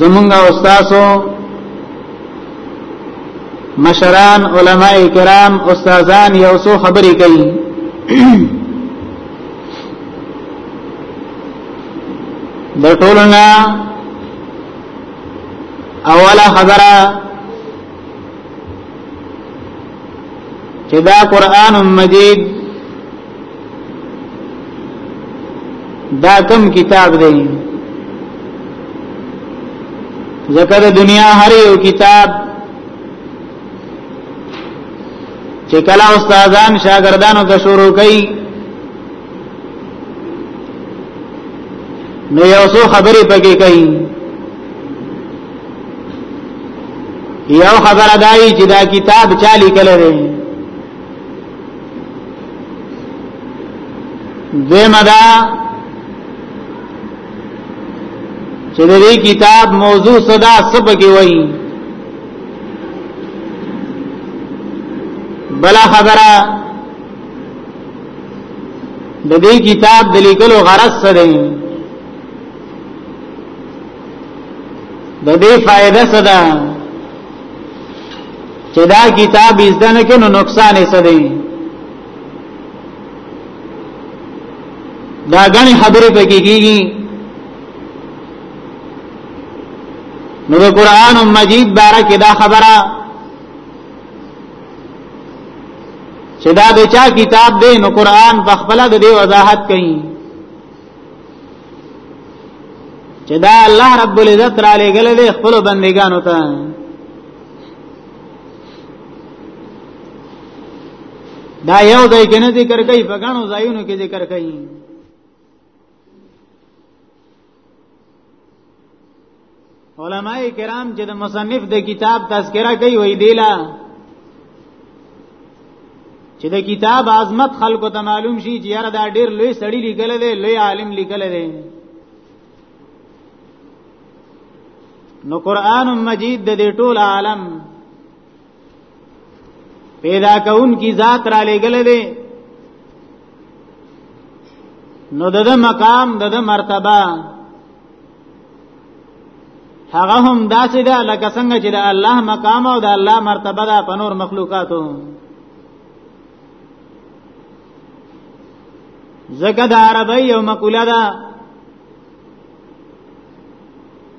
زمونږ استادو مشران علما کرام استادان یو څو خبرې کوي د ټولنا اوله خبره چې دا قران مجید دا کم کتاب دی ذکر دنیا هر یو کتاب چې کله استادان شاګردانو ته شروع کوي نو یو څو خبرې پکې کوي یو خبره دای چې دا کتاب چا لیکل دی دیمه دا چې د دې کتاب موضوع صدا سبګي وای بلا خبره د دې کتاب د لیکلو غرض څه دی د دې فائدہ څه ده چې دا کتاب زده نه کینو نقصان یې څه دی دا غني خبرې پکې کیږي نو د قران مجید باره کې دا خبره چې دا د چا کتاب دی نو قران په خپل د دې وضاحت کوي چې دا الله رب العزت را لګل دي خپل بندګانو ته دا یو ځای کې نه ذکر کوي په غاڼو ځایونو کې ذکر کوي علماء کرام چې د مصنف د کتاب تذکرہ کوي وی دیلا چې د کتاب عظمت خلکو ته معلوم شي چې یاره دا ډیر لوی سړی لیکل دی لوی عالم لیکل دی نو قران مجید د دې ټول عالم پیدا کون کی ذات را لګل دی نو د مقام د مرتبه هغه هم داسې ده لکه څنګه چې د الله مقام او د الله مرتبه ده په نور مخلوقاتو زکه د عربی یو مقوله ده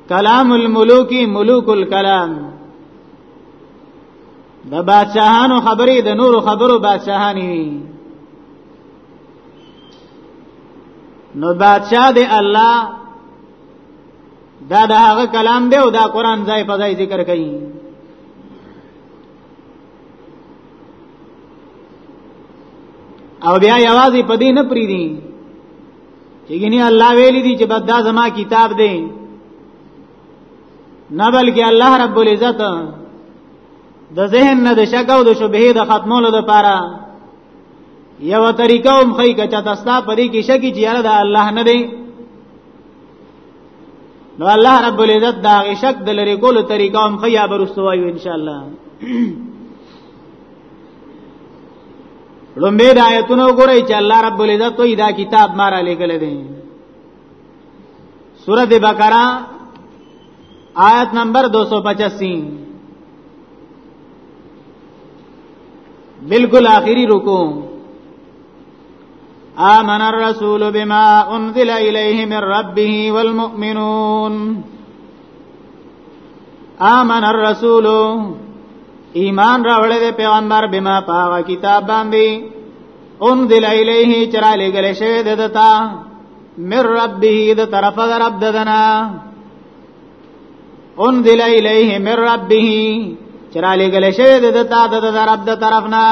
کلام الملوک ملوک الکلام د بادشاہانو خبرې د نورو خبرو بادشاہانی وي نو بادشاہ دی الله دا د هغه کلام دی او دا قران ځای په ځای ذکر کوي او بیا یوازې په دې نه پریدي چې ګنې الله ویلي دي چې بد دا زما کتاب دی نه بلکې الله رب العزت د ذهن نه د شک او د شبهه د ختمولو لپاره یو طریقه هم خی کچا تاسو په دې کې شکی چې یاره د الله نه دی نو الله رب العزت دا غي شک د لری کولو طریقه هم خی برستوایو ان شاء الله لومبه د آیتونو ګورئ چې الله رب العزت وی دا کتاب مارا لګل دی سورہ بقرہ آیت نمبر 285 بالکل آخری رکو آمن الرسول بما انزل الیہ من ربه والمؤمنون آمن الرسول ایمان راوړل پیغمبر بما پاوا کتاب باندې انزل الیه چرا لګل شوی د دتا من ربه د طرف د رب ددنا انزل الیه من ربه چرا لګل شوی د دتا د رب د طرفنا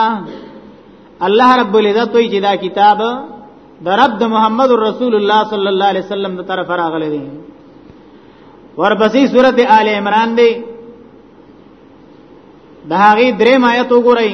الله رب العزت وی چې دا کتاب د رب د محمد رسول الله صلی الله علیه وسلم د طرف راغلی دی ورپسې سورته آل عمران دی د هغه درې آیت وګورئ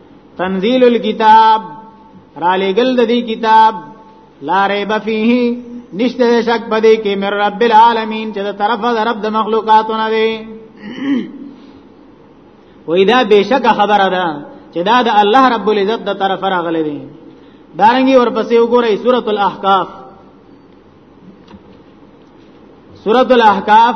تنزيل الكتاب را لګل د دې کتاب لا ريب فيه نشته شک پدې کې مر رب العالمین چې د طرفه د رب د مخلوقاتو نه دی وې دا بشک خبره ده چې دا د الله رب العزت د طرفه راغلي دی دارنګي ورپسې وګورئ سورۃ الاحقاف سورۃ الاحقاف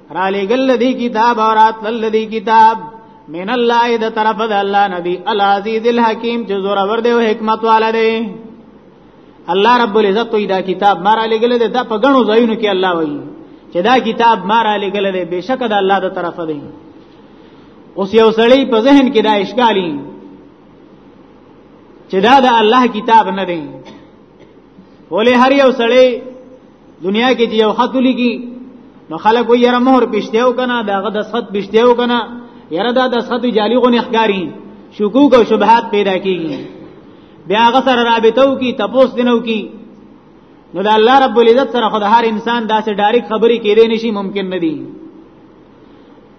را لګل دی کتاب او رات لل دی کتاب من الله د طرف د الله نبی العزیز الحکیم چې زور ور دی او حکمت والا دی الله رب العزت وی دا کتاب ما را لګل دی دا په غنو ځایونو کې الله وی چې دا کتاب ما را لګل دی بشک د الله د طرف دی اوس یو سړی په ذهن کې دا اشکالین چې دا د الله کتاب نه دی ولې هر یو سړی دنیا کې چې یو خط لګي نو خلک وایي یاره مهر پښتیو کنه داغه د خط پښتیو کنه یاره دا د خط جالي غو نه ښکاری شکوک او شبهات پیدا کیږي بیا هغه سره رابطه وکي تپوس دینو کی نو د الله رب العزت سره خدای هر انسان داسې ډایرک خبرې کېدې نشي ممکن ندي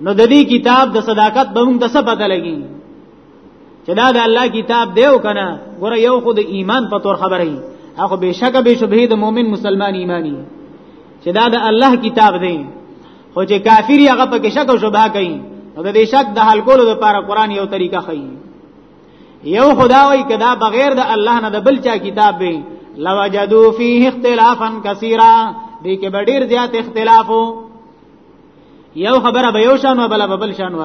نو د دې کتاب د صداقت به موږ د څه پته لګي چې دا د الله کتاب دی او کنه ګوره یو خو د ایمان په تور خبره ای هغه بشک به شبهه د مؤمن مسلمان ایمانی چې دا د الله کتاب دی خو چې کافر هغه په کې شک او شبهه کوي نو د دې شک د حل کولو لپاره قران یو طریقه خي یو خدا وای کدا بغیر د الله نه د بل چا کتاب به لوجدو فيه اختلافا كثيرا دې کې ډېر زیات اختلافو یو خبره به یو شان و بل به بل شان و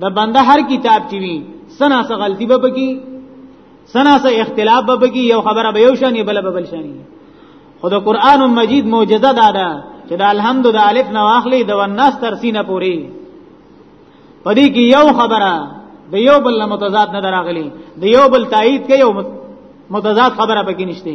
د بنده هر کتاب چې وي سنا سره غلطي به بکی سنا سره اختلاف به بکی یو خبره به یو شان بل به بل شان خو د قران مجید معجزه دا ده چې د الحمد د الف نه واخلي د وناس تر سینه پوری پدې کې یو خبره د یو بل متضاد نه دراغلي د یو بل تایید کوي متضاد خبره پکې نشته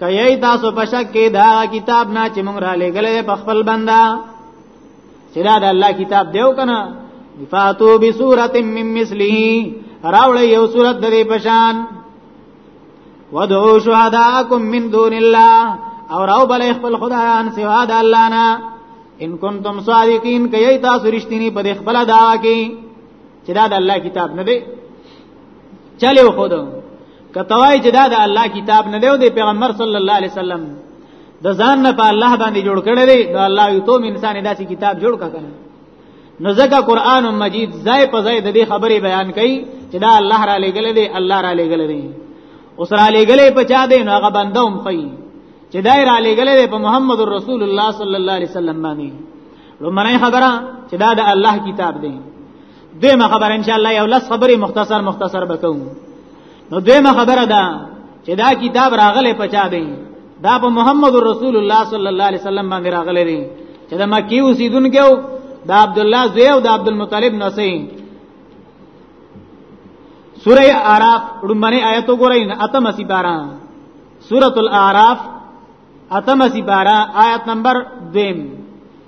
کای تاسو په شک کې دا کتاب نه چې مونږ را لګلې په خپل بندا چې دا د الله کتاب دیو کنه فاتو بسورۃ من مثله راولې یو سورۃ د دې پشان ودعو شهداکم من دون الله او راو بل خپل خدایان سوا د الله نه ان کنتم صادقین کای تاسو رښتینی په خپل دعوا کې چې دا د الله کتاب نه دی چلو خودو کتوای چې دا د الله کتاب نه دی د پیغمبر صلی الله علیه وسلم د ځان نه په الله باندې جوړ کړی دی نو الله یو ته انسان داسې کتاب جوړ کړی نو ځکه قران مجید ځای په ځای د دې خبرې بیان کړي چې دا الله را لېګل دی الله را لېګل دی اوس را لېګلې په چا دی نو هغه بنده هم کوي چې دا را لېګل دی په محمد رسول الله صلی الله علیه وسلم باندې لمنه خبره چې دا د الله کتاب دی دیمه خبره ان شاء الله یو لس خبرې مختصر مختصر وکوم نو دیمه خبره ده چې دا کتاب راغله پچا دی دا په محمد رسول الله صلی الله علیه وسلم باندې راغله دی چې د مکی اوسیدونکو د عبد الله زوی او د عبد المطلب نسې سوره اعراف لمنه آیت وګورئ اتم سی بارا سوره الاعراف اتم سی بارا آیت نمبر 2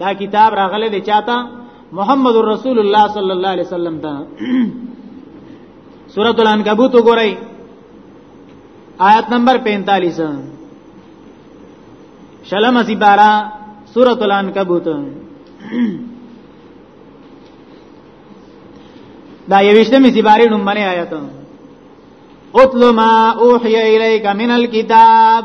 دا کتاب راغله د چاته محمد رسول الله صلی الله علیه وسلم ته سورۃ العنکبوت وګورئ آیت نمبر 45 شلم سی بارا سورۃ العنکبوت دا یوشته می سی بارې نوم باندې آیت اتل ما اوحی الیک من الكتاب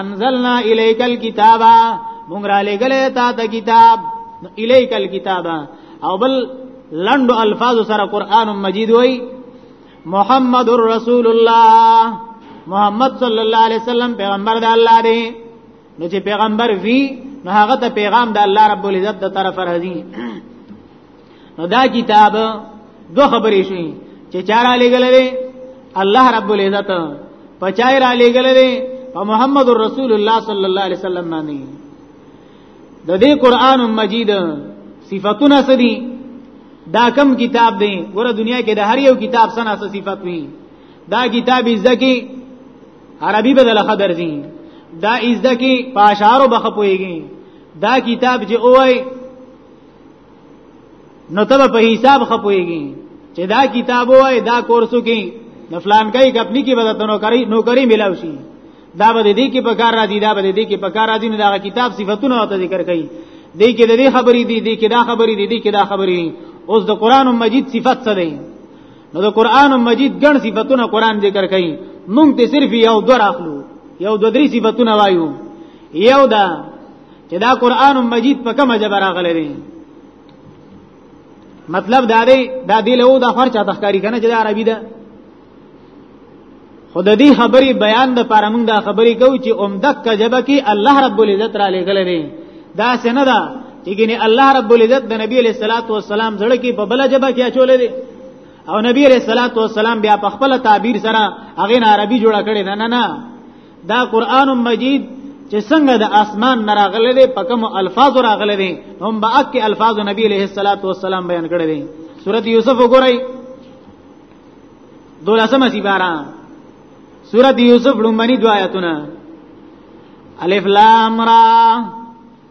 انزلنا الیک الكتاب مونږ را لګلې تا ته کتاب الیک الكتاب او بل لند الفاظ سره قران مجید وای محمد رسول الله محمد صلی الله علیه وسلم پیغمبر د الله دی نو چې پیغمبر وی نو هغه ته پیغام د الله رب العزت د طرف راځي نو دا کتاب دو خبرې شوې چې چارا لګلې الله رب العزت پچای را لګلې په محمد رسول الله صلی الله علیه وسلم باندې د دې قران مجید صفاتونه سدي دا کم کتاب دی ګوره دنیا کې د هر یو کتاب سنا څه صفات وي دا کتاب ازکی عربي بدل خبر دي دا ازکی په اشعارو بخپويږي دا کتاب چې اوای نو ته په حساب خپويږي چې دا کتاب وای دا کورسو کې د فلان کای کپنی کې بدلته نو کوي نو کوي ملاوي شي دا به دې کې پکار را دي دا به دې کې پکار را دي نو دا کتاب صفاتونه او ذکر کوي دې کې دې خبرې دي دې کې دا خبرې دي دې کې دا خبرې دي اوس د قران مجید صفات څه دي نو د قران مجید ګڼ صفاتونه قران ذکر کوي مونږ ته صرف یو دور اخلو یو دو درې صفاتونه وایو یو دا چې دا قران مجید په کومه جبه راغلی دی مطلب دا دی دا دی له دا خرچه تخکاری کنه چې دا عربي ده خود دې خبري بیان د پاره موږ دا خبري کوو چې اومدک کجبه کې الله رب العزت را لګل نه دا سنه ده چې ګنې الله رب العزت د نبی له صلوات و سلام زړه کې په بل جبه کې اچولې دي او نبی له صلوات و سلام بیا په خپل تعبیر سره هغه عربي جوړه کړې نه نه نه دا قران مجید چې څنګه د اسمان نراغله دي په کوم الفاظ راغله دي هم به اک الفاظ نبی عليه الصلاه والسلام بیان کړی دي سورۃ یوسف وګورئ دولسمه سی بارا سورۃ یوسف لومړنی دو آیاتونه الف لام را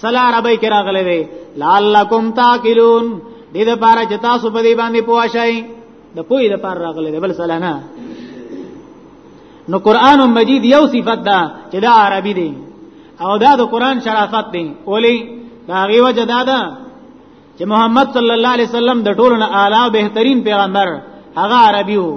سلا عربی کې راغلي دی لعلکم تاکلون دې د پاره چې تاسو په دې باندې پوه شئ د پوی د پاره راغلي دی بل سلا نه نو قران مجید یو صفت ده چې دا عربي دی او دا د قران شرافت دی اولی دا غي وجه دا ده چې محمد صلی الله علیه وسلم د ټولو نه اعلی بهترین پیغمبر هغه عربي وو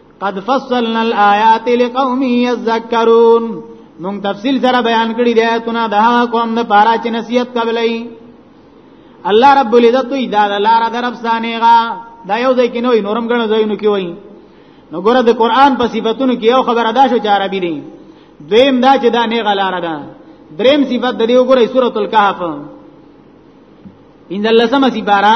قد فصلنا الآيات لقوم يذكرون مونږ تفصیل سره بیان کړی دی آیتونه د هغه قوم د پاره چې نصیحت قبلای الله رب العزت دوی دا لار درف سانیغا دا یو ځای کې نوې نورم غنو ځایونو کې وایي نو ګوره د قران په صفاتونو کې یو خبره دا شو چې عربي دي دویم دا چې دا نه غلاره ده دریم صفات د دې وګوره سورۃ الکهف ان الله سم سي بارا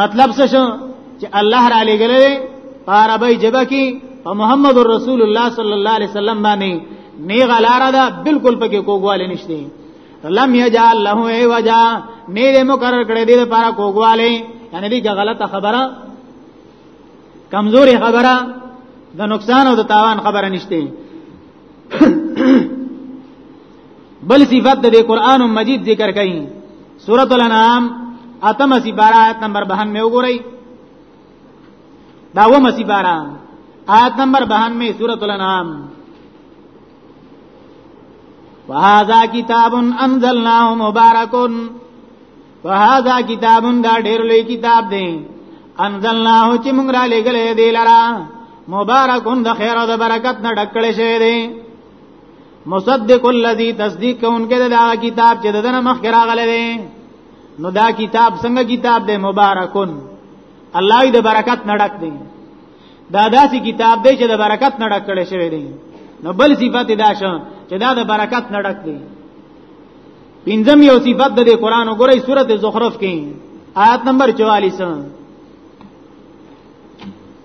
مطلب څه شو چې الله را لګلې په عربی جبه کې او محمد رسول الله صلی الله علیه وسلم باندې نیغه لار ده بالکل پکې کوګواله نشته لم یجعل له ایوجا نه دې مقرر کړې دې لپاره کوګواله یعنی دې غلطه خبره کمزوري خبره د نقصان او د تاوان خبره نشته بل صفت د قران مجید ذکر کړي سورۃ الانعام اتم سی بارا آیت نمبر 92 وګورئ دا و مسی بارا آیت نمبر 92 سورۃ الانعام وهذا کتاب انزلناه مبارک وهذا کتاب دا ډېر لوی کتاب دی انزلناه چې موږ را لګلې دی لرا مبارکون د خیر او د برکت نه ډکړې شه دی مصدق الذي تصدیق کوونکې د هغه کتاب چې دنه مخ راغلی دی نو دا کتاب څنګه کتاب دی مبارکون الله دې برکت نډک دی دا داسې کتاب دی چې د برکت نډک کړي شوی دی نو بل صفت دا شو چې دا د برکت نډک دی پنځم یو صفت د قرآن وګورئ سورته زخرف کې آیت نمبر 44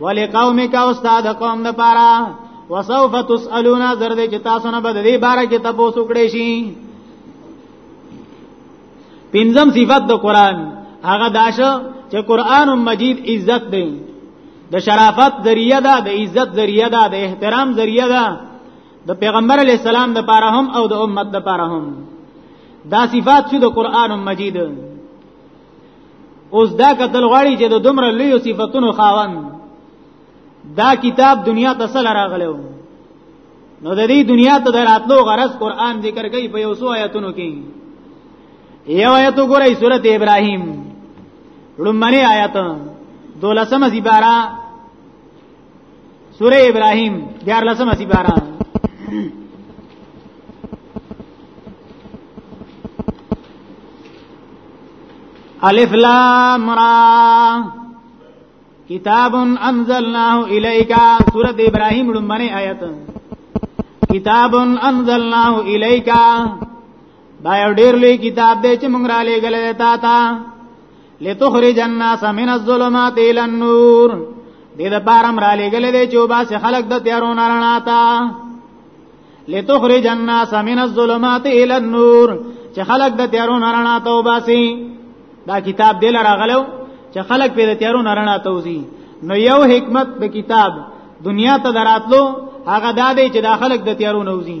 ولی قوم کا استاد قوم د پارا وسوف تسالون زرد چې تاسو نه بدلی بار کې تاسو کړې شي پنځم صفت د قران هغه داشه چې قران مجید عزت دی د شرافت ذریعہ ده د عزت ذریعہ ده د احترام ذریعہ ده د پیغمبر علی السلام د پاره هم او د امت د پاره هم دا صفات شو د قران مجید اوس دا قتل غواړي چې د دومره لوی صفاتونو خاوند دا کتاب دنیا ته سره راغلو نو د دې دنیا ته دراتلو غرض قران ذکر کوي په یو سو آیاتونو کې یو آیت وګورئ سورته ابراهیم لمنه آیات دولسمه زیبارا سوره ابراهيم دیار لسمه سی بارا الف لام را کتاب انزلناه الیک سوره ابراهيم لمنه آیت کتاب انزلناه الیک دا یو ډیر لوی کتاب دی چې موږ را لېګل تا تا لتخرج الناس من الظلمات الى النور دې د بارم را لېګل دی چې وباسه خلق د تیارو نه رڼا تا لتخرج الناس من الظلمات الى النور چې خلق د تیارو نه رڼا ته وباسي دا کتاب دل راغلو چې خلق په تیارو نه رڼا ته وځي نو یو حکمت د کتاب دنیا ته دراتلو هغه دا دی چې دا خلق د تیارو نه وځي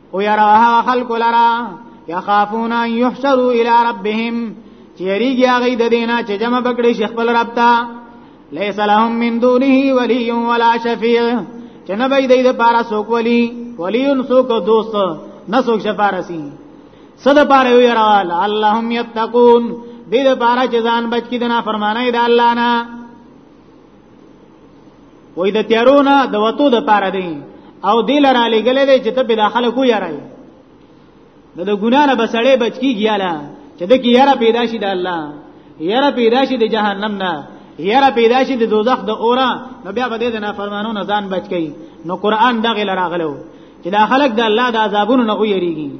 او یراها خلق لرا یخافون ان یحشروا الی ربهم چیریږي هغه د دینه چې جمع بکړي شیخ خپل رب ته لیس لهم من دونه ولی ولا شفیع چې نه به د دې لپاره څوک ولی ولی څوک دوست نه څوک شفارسی صد پاره وی را اللهم یتقون دې لپاره چې ځان بچ کړي د نافرمانی د الله نه وای د تیارونه د وتو د پاره دی او دی لره لګلې دی چې ته په داخله کو یارای د د ګنا نه بسړې بچ کیږي الا چې د کی یاره پیدا شي د الله یاره پیدا شي د جهنم نه یاره پیدا شي د دوزخ د اورا نو بیا به د نافرمانو نه ځان بچ کی نو قران دغه لره غلو چې دا خلک د الله د عذابونو نه ویریږي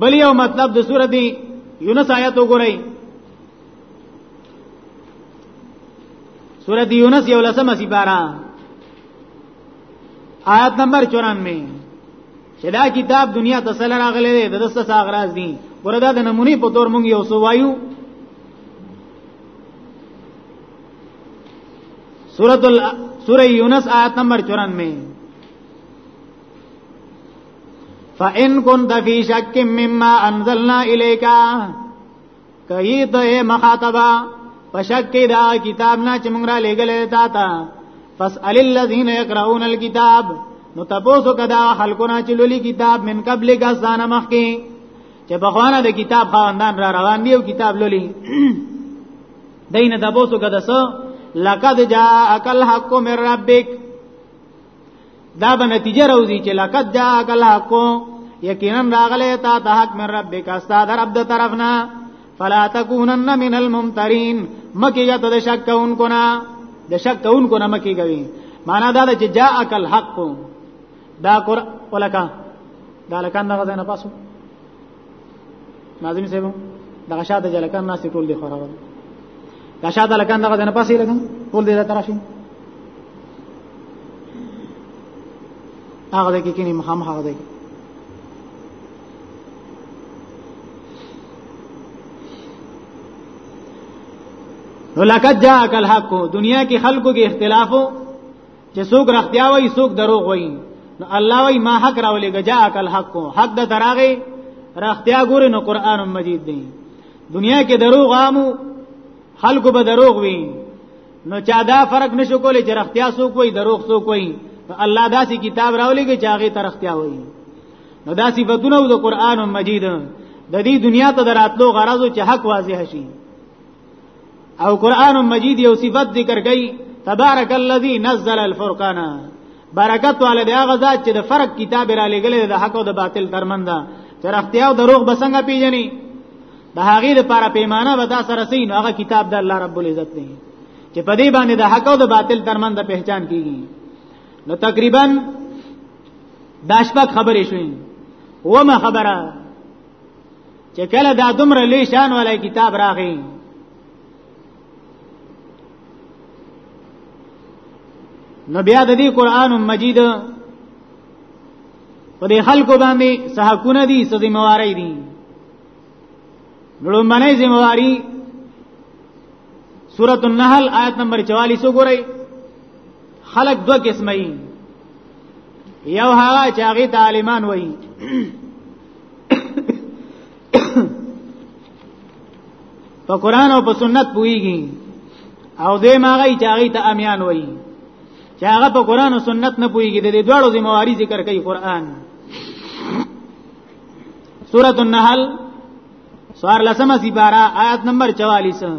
بل یو مطلب د سورته یونس آیت وګورئ سورۃ یونس یو لسمه سی بارا آیت نمبر 94 چې دا کتاب دنیا ته سره راغلی دی د دسته ساغراز دی وردا د نمونی په تور مونږ یو سو وایو سورۃ ال سورہ یونس آیت نمبر 94 فَإِن كُنْتَ فِي شَكٍّ مِّمَّا أَنزَلْنَا إِلَيْكَ کئی تو اے مخاطبہ پشک کی دا کتاب نا چې موږ را لګلې تا تا فاسال الذين يقرؤون الكتاب نو تاسو کدا خلقونه چې لولي کتاب من قبل غزان مخکي چې بخوانه د کتاب خواندان را روان دی او کتاب لولي دین تاسو کدا سو لقد جاءك الحق من ربك دا به نتیجه راوځي چې لقد جاءک الحق یقینا راغله تا ته حق من ربک استاد رب د طرفنا فلا تکونن من الممترین مکه یته د شک کوونکو نه د شک کوونکو نه مکه کوي معنا دا ده چې جاءک الحق دا قران ولکه دا لکان دغه نه پاسو ناظم صاحب دغه شاته جلکان ناس ټول دی خورا دا شاته لکان دغه نه پاسې لګم ټول دی تراشي هغه دې کې کینی مخام هغه دې نو لقد جاءك الحق دنیا کې خلکو کې اختلافو چې څوک رښتیا وایي څوک دروغ وایي نو الله وایي ما حق راولې گجا اکل حق کو حق د دراغه رښتیا ګورې نو قران مجید دی دنیا کې دروغ عامو خلکو به دروغ وي نو چا دا فرق نشو کولی چې رښتیا څوک وایي دروغ څوک وایي الله داسې کتاب راولې چې هغه ترختیا وایي نو دا صفاتونه د قران مجید د دې دنیا ته دراتلو غرض چې حق واضح شي او قران مجید یو صفت ذکر کړي تبارک الذی نزل الفرقان برکت والے دی هغه ذات چې د فرق کتاب را لګلې د حق او د باطل ترمنځ چې رښتیا او دروغ بسنګ پیژني د هغه لپاره پیمانه ودا سره سین هغه کتاب د الله رب العزت دی چې په دې باندې د حق او د باطل ترمنځ پہچان کیږي نو تقریبا داشبک خبرې شوې ومه خبره چې کله دا دومره لوی شان ولای کتاب راغی نو بیا د دې قران مجید په دې خلکو باندې صحکونه دي څه ذمہواری دي نو باندې ذمہواری سورۃ النحل آیت نمبر 44 وګورئ خلق دو قسمه یو هغه چې هغه تعلیمان وایي په قران او په سنت پويږي او دې ماغه چې هغه ته امیان وایي چې هغه په قران او سنت نه پويږي د دې دوړو ذمہواری ذکر کوي قران سورۃ النحل سوار لسمه سپارا آیات نمبر 44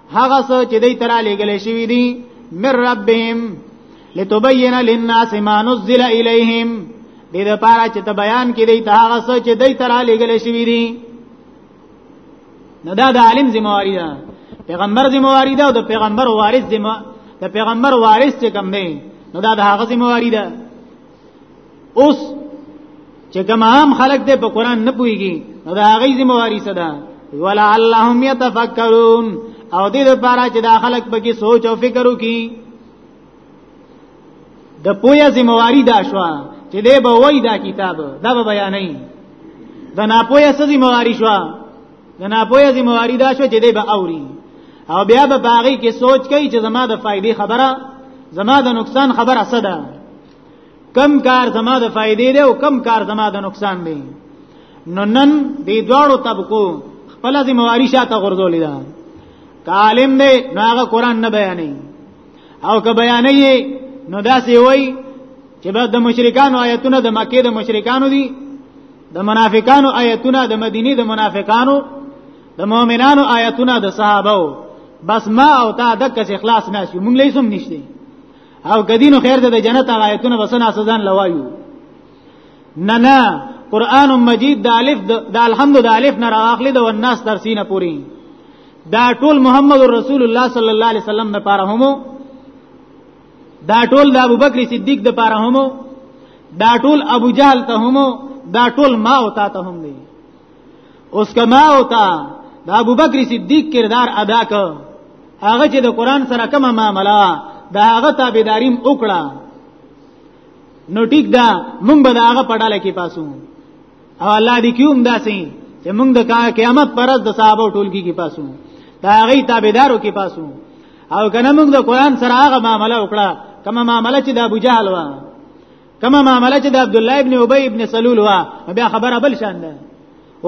هغه څه چې دوی ترا لګل شوی دي من ربهم لتبین للناس ما نزل الیهم دې لپاره چې ته بیان کې دوی ته هغه څه چې دوی ترا لګل شوی دي نو دا د عالم ذمہواری ده پیغمبر ذمہواری ده او د پیغمبر وارث ذمہ د پیغمبر وارث چې کوم دی نو دا د هغه ذمہواری ده اوس چې کوم عام خلک دې په قران نه پويږي نو دا غي ذمہ واری صدا ولا اللهم يتفکرون او دې لپاره چې دا خلک پکې سوچ او فکر وکړي د پویا ذمہ واری دا شو چې دې به وای دا کتاب دا به بیانې د ناپوهه سزي مواري شو د ناپوهه ذمہواری دا شو چې دی به اوري او بیا به باغی کې سوچ کوي چې زما د فائدې خبره زما د نقصان خبره څه ده کم کار زما د فائدې دی او کم کار زما د نقصان دی نو نن دې دواړو طبقو خپل ذمہواری شاته غرزولې ده کالم دی نو هغه قران نه بیانې او که بیانې نو دا سی وای چې بعد د مشرکانو آیتونه د مکه د مشرکانو دي د منافقانو آیتونه د مدینه د منافقانو د مؤمنانو آیتونه د صحابه وو بس ما او تا د کس اخلاص نشو مونږ لیسم نشته او کدینو خیر ته د جنت آیتونه بسنه سزان لوایو نه نه قران مجید د الف د الحمد د الف نه راغلی د والناس تر سینه پوری دا ټول محمد رسول الله صلی الله علیه وسلم نه پاره همو دا ټول د ابوبکر صدیق د پاره هم دا ټول ابو جهل ته هم دا ټول ما او تا ته هم دی اوس کما او تا د ابوبکر صدیق کردار ادا ک هغه چې د قران سره کومه معاملہ دا هغه تابعداریم وکړه نو ټیک دا مونږ به دا هغه پړاله کې پاسو او الله دې کیوم داسې چې موږ د قیامت پرز د صحابه ټولګي کې پاسو دا هغه تابعدارو کې پاسو او کنه موږ د قران سره هغه معاملې وکړه کما معاملې چې د ابو جهل و کما معاملې چې د عبد الله ابن ابي ابن سلول و بیا خبره بل شان ده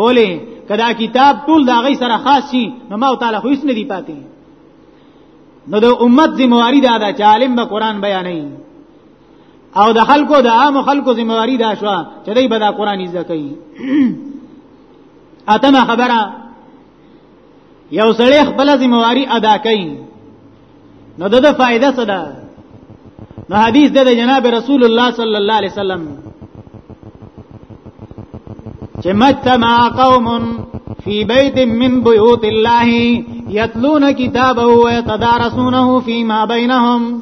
اولی کدا کتاب ټول دا غي سره خاص شي نو ما تعالی خو هیڅ نه دی پاتې نو د امت ذمہ واری ده چې عالم به قران بیانوي او د خلکو د عام خلکو ذمہواری دا شو چې دوی به دا قران زده کوي اتمه خبره یو سړی خپل ذمہواری ادا کوي نو دغه فائدہ څه ده نو حدیث ده جناب رسول الله صلی الله علیه وسلم چې مجتمع قوم فی بیت من بیوت الله یتلون کتابه و یتدارسونه فیما بینهم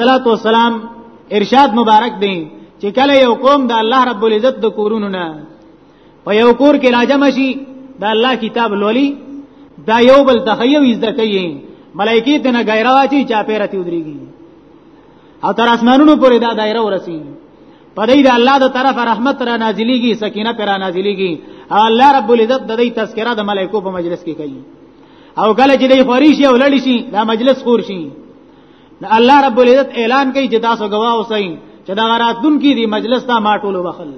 صلوات و سلام ارشاد مبارک دی چې کله یو قوم د الله رب العزت د کورونو نه په یو کور کې راجم شي د الله کتاب لولي دا یو بل تخیو زده کوي ملایکی ته نه غیرا واچي چا پیرتی ودرېږي او تر اسمانونو پورې دا دایره ورسی په دې د الله د طرف رحمت را نازلېږي سکینه پر را نازلېږي او الله رب العزت د دې تذکرہ د ملائکو په مجلس کې کوي او کله چې دې خوري شي او لړی شي دا مجلس خور شي نو الله رب العزت اعلان کوي چې تاسو گواه اوسئ چې دا راتون کې دی مجلس ته ما ټول وخل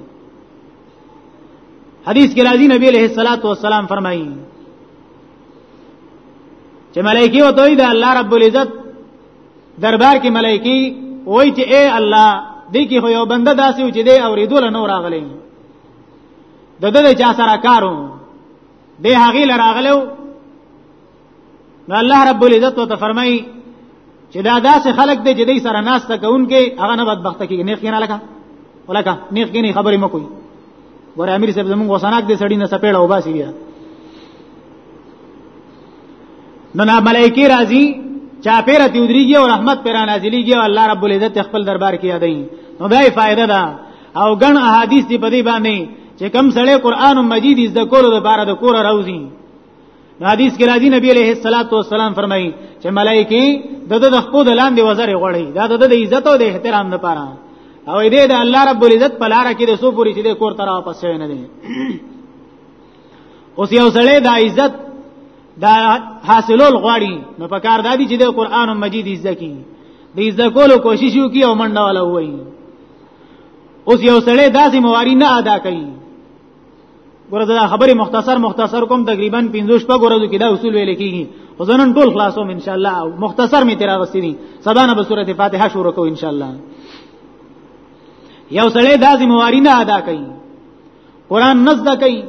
حدیث کې راځي نبی عليه الصلاه والسلام فرمایي چې ملائکه وته دی الله رب العزت دربار کې ملایکی وای چې اے الله دې کې یو بنده داسې و چې دې اوریدل نو راغلی د دې چا سره کارو دې هغه لراغلو نو الله رب العزت وت فرمای چې دا داسې خلک دې چې دې سره ناس تکون کې هغه نه بدبخت کېږي نه خیانه لکه ولکه نیخ کې نه خبرې مکوئ ور امیر صاحب زمونږ وسناک دې سړی نه سپېړه او باسي بیا نو نه ملائکی راځي چا پیر تی ودریږي او رحمت پر نازلېږي او الله رب العزت خپل دربار کې یادای نو دای فائدہ ده او ګڼ احادیث دی په دې باندې چې کم سړی قران مجید زده کولو لپاره د کور راوځي حدیث کې راځي نبی عليه الصلاه والسلام فرمایي چې ملایکی د د خپل د لاندې وزر غړي دا د د عزت او د احترام لپاره او دې د الله رب العزت په لار کې د سو پوری چې د کور تر واپس نه دي اوس یو سړی د عزت دا حاصلول غواړي نو په کار دادی چې د قران مجید عزت کی د عزت کولو کوشش وکي او منډه والا وایي اوس یو سړی داسې مواری نه ادا کوي ګوره دا خبره مختصر مختصر کوم تقریبا 15 په ګورو کې دا اصول ویل کیږي خو زنن ټول خلاصوم ان شاء الله او مختصر می تیرا غسینی سبا نه به سورته فاتحه شروع کوو ان شاء الله یو سړی دا ذمہواری نه ادا کوي قران نزد کوي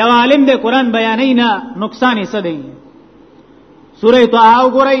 یو عالم دې قران بیانې نه نقصان یې څه دی سورې تو آو ګورئ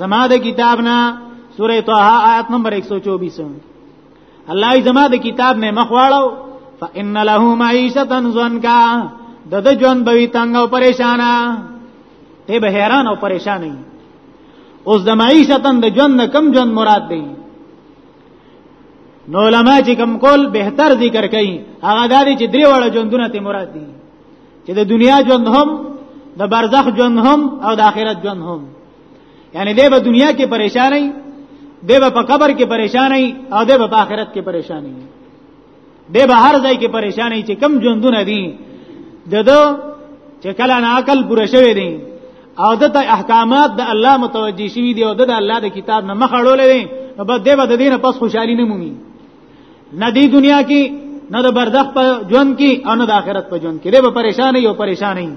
زما د کتاب نه سوره طه آیت نمبر 124 الله زما د کتاب نه مخواړو فإن له معيشة ضنكا د د ژوند بوي تنگ او پریشانا ته به حیران او پریشان نه اوس د معیشتن د ژوند کم ژوند مراد دی نو علما چې کم کول بهتر ذکر کوي هغه د دې چې درې وړه ژوندونه ته مراد دي چې د دنیا ژوند هم د برزخ ژوند هم او د آخرت ژوند هم یعنی دی به دنیا کې پریشان نه دی به په قبر کې پریشان نه او دی به په آخرت کې پریشان نه دی به هر ځای کې پریشان نه چې کم ژوندونه دي دغه چې کله نه عقل پوره شوی دی او دته احکامات د الله متوجي شوی دی او د الله د کتاب نه مخ اړولې دی نو به دی به د دینه پس خوشحالي نه مومي نه دی دنیا کې نه د برزخ په ژوند کې او نه د آخرت په ژوند کې دی به پریشان نه یو پریشان نه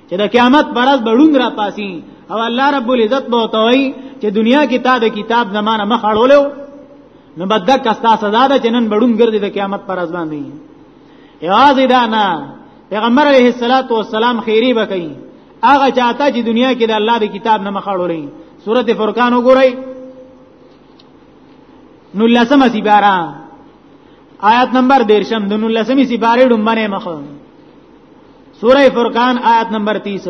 چې د قیامت پر ورځ به ړوند را پاسي او الله رب العزت به توي چې دنیا کې تا د کتاب زمانه مخ اړولیو نو بدک کستا سزا ده چې نن بډون ګرځي د قیامت پر ازبان نه یوازې دا نه پیغمبر علیه الصلاۃ والسلام خیری وکړي هغه چاته چې دنیا کې د الله د کتاب نه مخ اړولې سورته فرقان وګورئ نو لسمه سی بارا آیات نمبر 13 د نو لسمه سی بارې ډمبنه مخ سوره فرقان آیت نمبر 30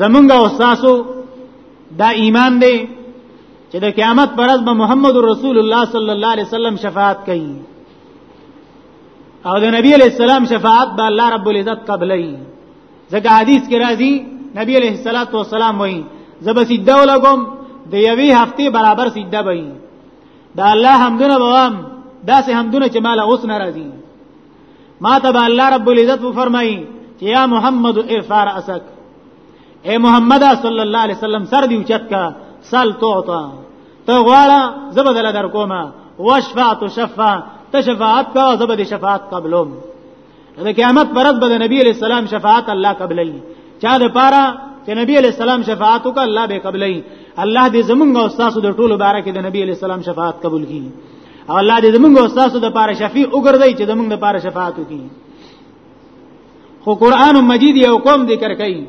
زمونږ او تاسو دا ایمان دی چې د قیامت پر ورځ به محمد رسول الله صلی الله علیه وسلم شفاعت کوي او د نبی علیہ السلام شفاعت به الله رب العزت قبلای ځکه حدیث کې راځي نبی علیہ الصلوۃ والسلام وایي زبسیدولکم د یوې هفته برابر سیده وایي دا الله حمدونه بوام دا سه حمدونه چې مال اوس ناراضي ما ته الله رب العزت فرمایي چې یا محمد ارفع راسک اے محمد صلی الله علیه وسلم سر دی اوچت کا سال توتا ته غواړه زبدل در کومه وشفاعت شفاعت تشفاعت کا زبد شفاعت قبلهم د قیامت پرد به د نبی علی السلام شفاعت الله قبلای چا د پاره چې نبی علی السلام شفاعت وکړه الله به قبلای الله دې زمونږ او تاسو د ټولو باره کې د نبی علی السلام شفاعت قبول کړي او الله دې زمونږ او تاسو د پاره شفیع وګرځي چې زمونږ د پاره شفاعت وکړي خو قران مجید یو قوم ذکر کوي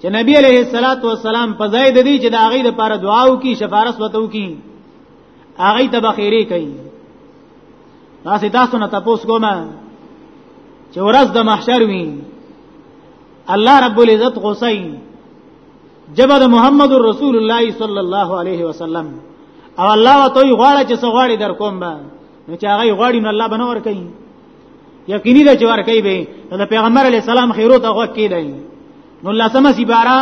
چې نبی علیه الصلاۃ والسلام په ځای د دې چې د هغه لپاره دعا وکړي شفاعت وته وکړي هغه ته بخیری کوي تاسو تاسو نه تاسو کوم چې ورځ د محشر وي الله رب العزت غوسای جبه د محمد رسول الله صلی الله علیه وسلم او الله وتو غواړي چې څو غواړي در کوم به نو چې هغه غواړي نو الله بنور کوي یقیني ده چې ور کوي به د پیغمبر علی السلام خیرو ته غوږ کیدای نو لسمه سپارا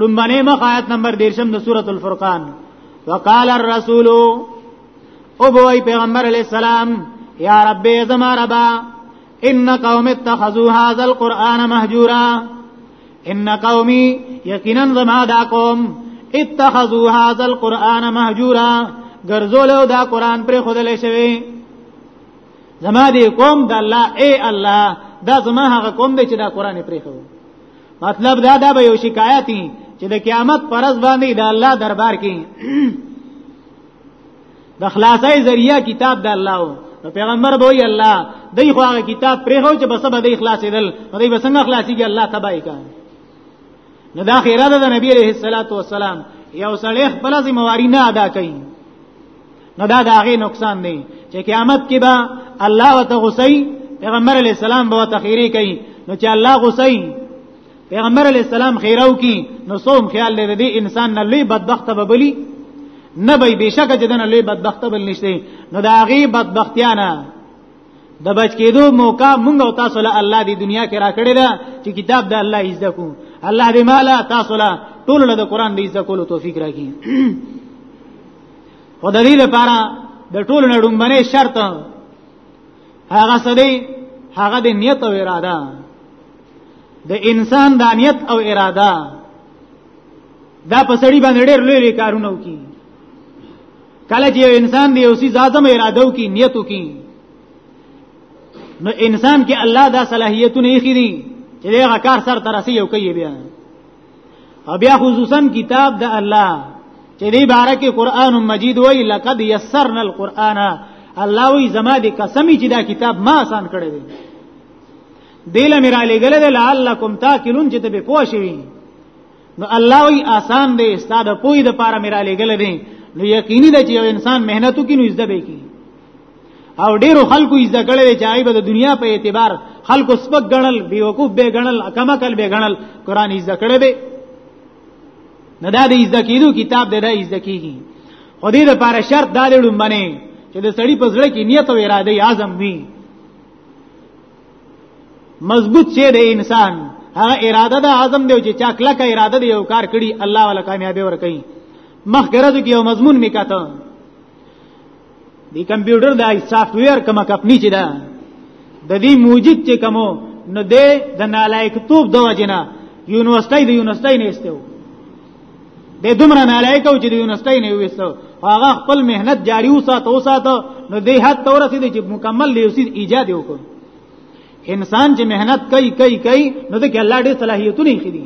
لومبنه مخ آیت نمبر 13 د سورۃ الفرقان وقال الرسول او بوئی پیغمبر علیہ السلام یا رب زما ربا ان قوم اتخذوا هذا القران مهجورا ان قومي یقینا زما دا قوم اتخذوا هذا القران مهجورا ګرځولو دا قران پر خودلې شوی زما دې قوم د الله اے الله دا زما هغه قوم دی چې دا قران پرې خو مطلب دا دا به یو شکایت چې د قیامت پرز باندې د الله دربار کې د خلاصې ذریعہ کتاب د الله نو پیغمبر به وی الله دای خو هغه کتاب پرې هو چې بس به د اخلاص دل نو دای بسنګ اخلاصي کې الله تبای کا نو دا خیره ده د نبی عليه الصلاه والسلام یو سړی خپل ذمہواری نه ادا کوي نو دا د هغه نقصان دی چې قیامت کې به الله وته غسي پیغمبر علی السلام به تخیری کوي نو چې الله غسي پیغمبر علی السلام خیرو کی نو صوم خیال لري دی انسان نه لوی بدبخت به بلی نه به بشک چې دنه لوی بدبخت بل نشته نو دا هغه بدبختیانه د بچ کېدو موقع مونږ او تاسو له الله دی دنیا کې راکړې ده چې کتاب د الله عزت کو الله دې مالا تاسو له ټول له قران دې عزت کولو توفیق راکړي او د دې لپاره د ټول نړمبنې شرط هغه سړي هغه د نیت او اراده د انسان د نیت او اراده دا په سړي باندې ډېر لوی کارونه وکړي کله چې یو انسان دی اوسې ځادم اراده وکي نیت وکي نو انسان کې الله دا صلاحیتونه یې خېری چې هغه کار سر تر رسي یو کوي بیا او بیا خصوصا کتاب د الله چې دې باره کې قران مجید وای لقد یسرنا القرآن الله وی زما دې قسمی چې دا کتاب ما آسان کړی دی دله میرا لګل د لعلکم تاکلون چې ته به پوښوي نو الله وی آسان دی استاد پوی د پاره میرا لګل دی نو یقیني ده چې یو انسان مهنت وکړي نو زده به کی او ډیرو خلکو زده کړل چې آی به د دنیا په اعتبار خلکو سپک غنل بیوقوف به غنل اکمکل به غنل قران زده کړل به نه دا د زده کیدو کتاب د دا زده کیږي خو دې لپاره شرط دا لړم باندې چې د سړی په زړه کې نیت او اراده اعظم وي مضبوط چې د انسان هغه اراده د اعظم دی چې چا کلکه اراده دی یو کار کړي الله ولا کامیابی ور کوي مخ ګرځو کې یو مضمون میکاته دی کمپیوټر د سافټ ویر کومه کمپنی چې ده د دې موجود چې کومو نو د د نالایک توپ د وجنه یونیورسيټي د یونیورسيټي نه استو د دومره نالایق او چې د یونیورسيټي نه وېسو هغه خپل مهنت جاری وساته وساته نو د حد تور رسیدي چې مکمل لیوسی ایجاد وکړي انسان چې مهنت کوي کوي کوي نو د الله ډېر صلاحیتونه یې خېدي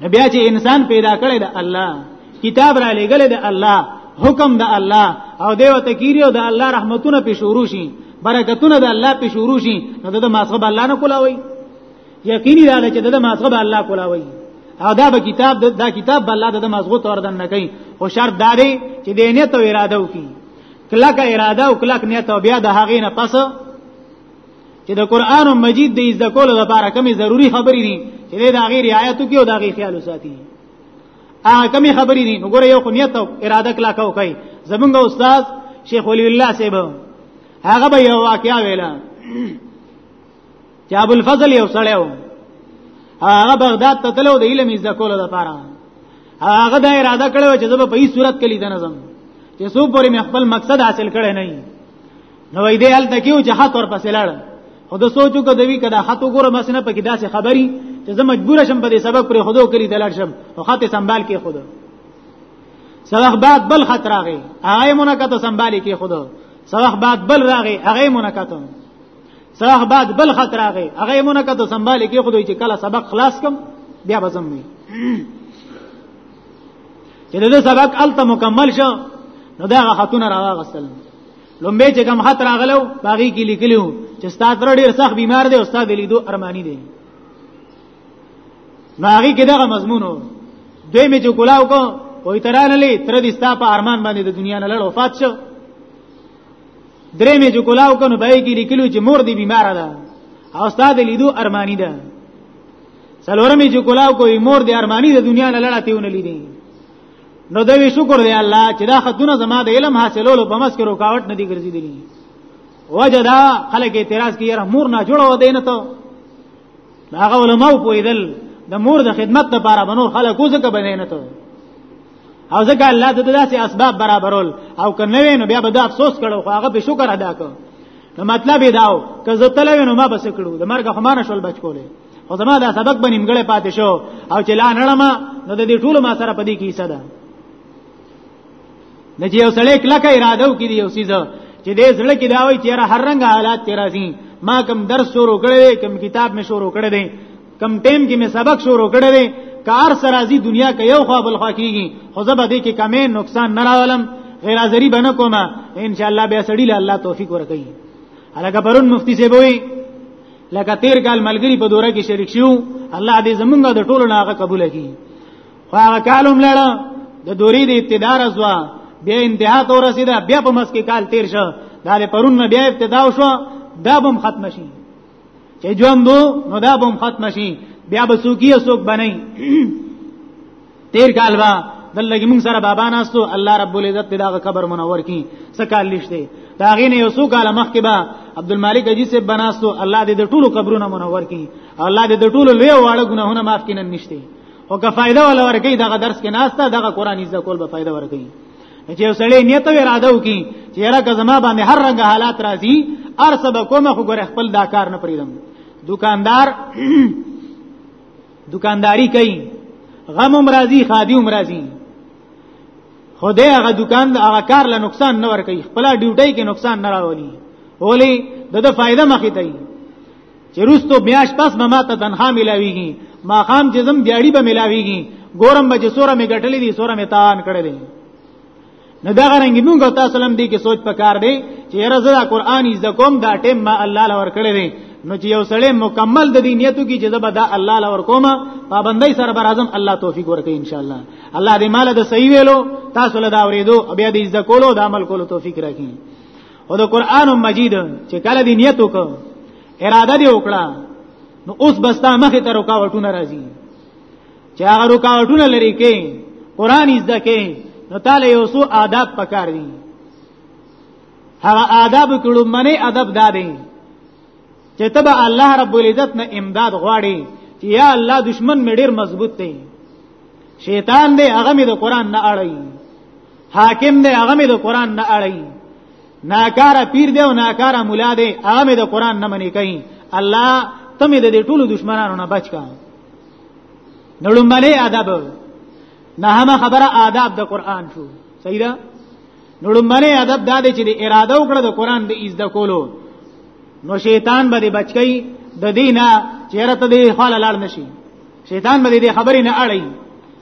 نو بیا چې انسان پیدا کړي د الله کتاب را لېګل د الله حکم د الله او دیو تکیری او د الله رحمتونه په شروع شي برکتونه د الله په شروع شي نو د ماسغه الله نه کولاوي یقیني دا چې د مازغه به الله کولاوي او دا به کتاب دا کتاب به الله د مازغه تور دن نه کوي خو شرط دا دی چې د نیت او اراده وکي کلک اراده او کلک نیت او بیا د هغې نه پس چې د قران مجید د زده کولو لپاره کومې ضروری خبرې دي چې دا غیر آیاتو کې او دا غیر خیال وساتي هغه کومې خبرې دي وګوره یو خو نیت او اراده کلا کو کوي زمونږ استاد شیخ ولی الله صاحب هغه به یو واقعیا ویلا چې ابو الفضل یو سړی و هغه بغداد ته تلو د علم زده کولو لپاره هغه دا اراده کړو چې زه په هیڅ صورت کې لیدنه زم چې څو پورې مې خپل مقصد حاصل کړی نه نو وای دی هلته کېو چې حق ور پسې لاړ او د سوچو کو دوی کدا خط وګوره بس نه پکې داسې خبري چې زه مجبور شم په دې سبق پر خودو کلی دلار شم او خط سنبال کې خودو سبق بعد بل خط راغی هغه مونږه ته سنبال کې خودو سبق بعد بل راغی هغه مونږه ته سراغ بعد بل خط راغی هغه مونږه کته سنبال کې خو دوی چې کله سبق خلاص کم بیا بزم وي چې دا سبق الته مکمل شو نو دا خاتونه راغسل لومبه چې کوم خط راغلو باغی کې لیکلو چې استاد ډیر سخت بیمار دی استاد لیدو ارمانی دی باغی کې دا مضمون و دوی می چې کولاو کو وې ترانلې تر دې ستا په ارمان باندې د دنیا نه لړ وفات شو درې مې چې کولاو کنو بای کې لیکلو چې مور دی بیمار ده او استاد لیدو ارمانی ده څلورم چې کولاو کوی مور دی ارمانی ده دنیا نه لړا تیونه لیدي نو دوی شکر دی الله چې دا خدونه زما د علم حاصلولو په مس کې رکاوټ نه دی ګرځیدلی وجدا خلک اعتراض کوي مور نه جوړو دینه ته هغه علماء پویدل د مور د خدمت لپاره بنور خلک وسکه بنې نه ته او ځکه الله د داسې اسباب برابرول او که نه وینو بیا به دا افسوس کړو خو هغه به شکر ادا کړو نو مطلب دا و که زه تل وینو ما بس کړو د مرګ خو ما نه شول بچ کولې خو زما دا سبق به نیمګړې پاتې شو او چې لا نړم نو د دې ټولو ما سره پدې کې حصہ ده نه چې یو سړی کلکه اراده وکړي یو سیز چې دې زړه کې دا وایي چې هر رنګ حالات تیر راځي ما کم درس شروع کړی دی کم کتاب می شروع کړی دی کم ټیم کې می سبق شروع کړی دی کار سرازي دنیا کې یو خو بل خو کیږي خو زه به دې کې کمې نقصان نه راولم غیر حاضری بنه کومه ان شاء الله به سړی له الله توفیق ورکړي الګ پرون مفتی سی بوي لکه تیر کال ملګری په دوره کې شریک شو الله دې زمونږ د ټولو ناغه قبول کړي خو هغه کالم لړ د دوری د ابتدا رسوا بیا انتها ته رسیدا بیا په مس کې کال تیر شو دا له پرون نه بیا ابتدا شو دا بم ختم شي چې ژوندو نو دا بم ختم شي بیا به سوکیه سوک بنئ تیر کال با دلګي مونږ سره بابا ناستو الله رب العزت په دغه قبر منور کړي سکال لشته دا غینه یو سو کال مخکې با عبد الملک اجي سے بناستو الله دې د ټولو قبرونو منور کړي الله دې د ټولو لوی واړه ګناهونه معاف کړي نن نشته او که فائدہ ولا ورګي دغه درس کې ناشته دغه قرآني زده کول به فائدہ ورګي چې وسړې نیت او اراده وکي چې یاره که زما باندې هر رنګ حالات راځي هر څه به کوم خو ګره خپل دا کار نه پریدم دکاندار دکانداری کوي غم هم راځي خادي هم راځي خدای هغه دکان هغه کار له نقصان نه ور کوي خپل ډیوټي کې نقصان نه راولي ولی دغه فائدہ مخې ته چې روستو میاش پس به ماته تنخوا ملاويږي ما خام چې زم دیاړي به ملاويږي ګورم به چې سوره می ګټلې دي سوره می تاوان کړې دي نه دا غرنګ موږ تاسو لم دي کې سوچ پکار دی چې یاره زړه قران یې زکوم دا ټیم ما الله لور کړې دي نو چې یو سړی مکمل د دې نیتو کې چې زبا دا الله لور کوم پابندۍ سره بر اعظم الله توفیق ورکړي ان شاء الله الله دې مال د صحیح ویلو تاسو له دا ورېدو بیا دې زکولو د عمل کولو توفیق راکړي او د قران مجید چې کله دی نیت وکړ اراده دی وکړه نو اوس بستا مخه ته رکاوټونه راځي چې هغه رکاوټونه لري کې قران زده کې نو تعالی یو سو آداب پکار دي هغه آداب کړو منی ادب دادې چې تبا الله رب العزت نه امداد غواړي چې یا الله دشمن مې ډیر مضبوط دی شیطان دې هغه مې د قران نه اړي حاکم دی هغه مې د قران نه اړي ناکار پیر دی او ناکار مولا دی هغه مې د قران نه منې کوي الله ته مې د دې ټولو دشمنانو نه بچ کا نړمبلې ادب نه هم خبره آداب د قران شو صحیح ده نړمبلې ادب دا دی چې د اراده وکړه د قران د ایز د کولو نو شیطان به بچ کی د دینه چیرته دی خاله لاړ نشي شیطان به دې خبرې نه اړي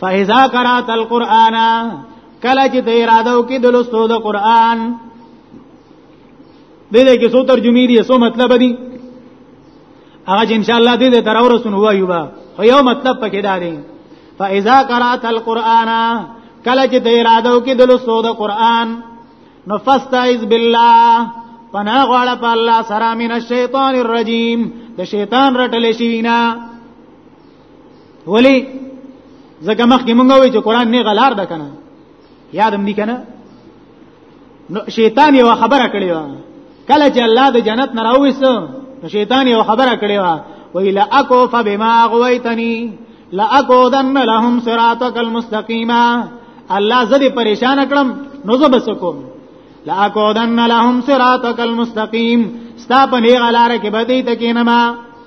فاذا قرات القرآن کله چې د اراده او کې د لوستو د قرآن دې دې کې څو ترجمې دي څو مطلب دي هغه ان شاء الله دې دې تر اورسون وایو با خو یو مطلب پکې دا دی فاذا قرات القرآن کله چې د اراده او کې د لوستو د قرآن نو فاستعذ بالله پنا غواړه په الله سره من الشیطان الرجیم د شیطان رټل شي نه ولی زکه مخ کې مونږ وی چې قران نه غلار ده کنه یاد هم دي کنه نو شیطان یو خبره کړی و کله چې الله د جنت نه راوېس نو شیطان یو خبره کړی و ویل اکو فبما غویتنی لاکودن لهم صراطک المستقیم الله زدي پریشان کړم نو زه بس کوم لاکودن لهم صراطک المستقیم ستا په نه غلار کې بدی تکینما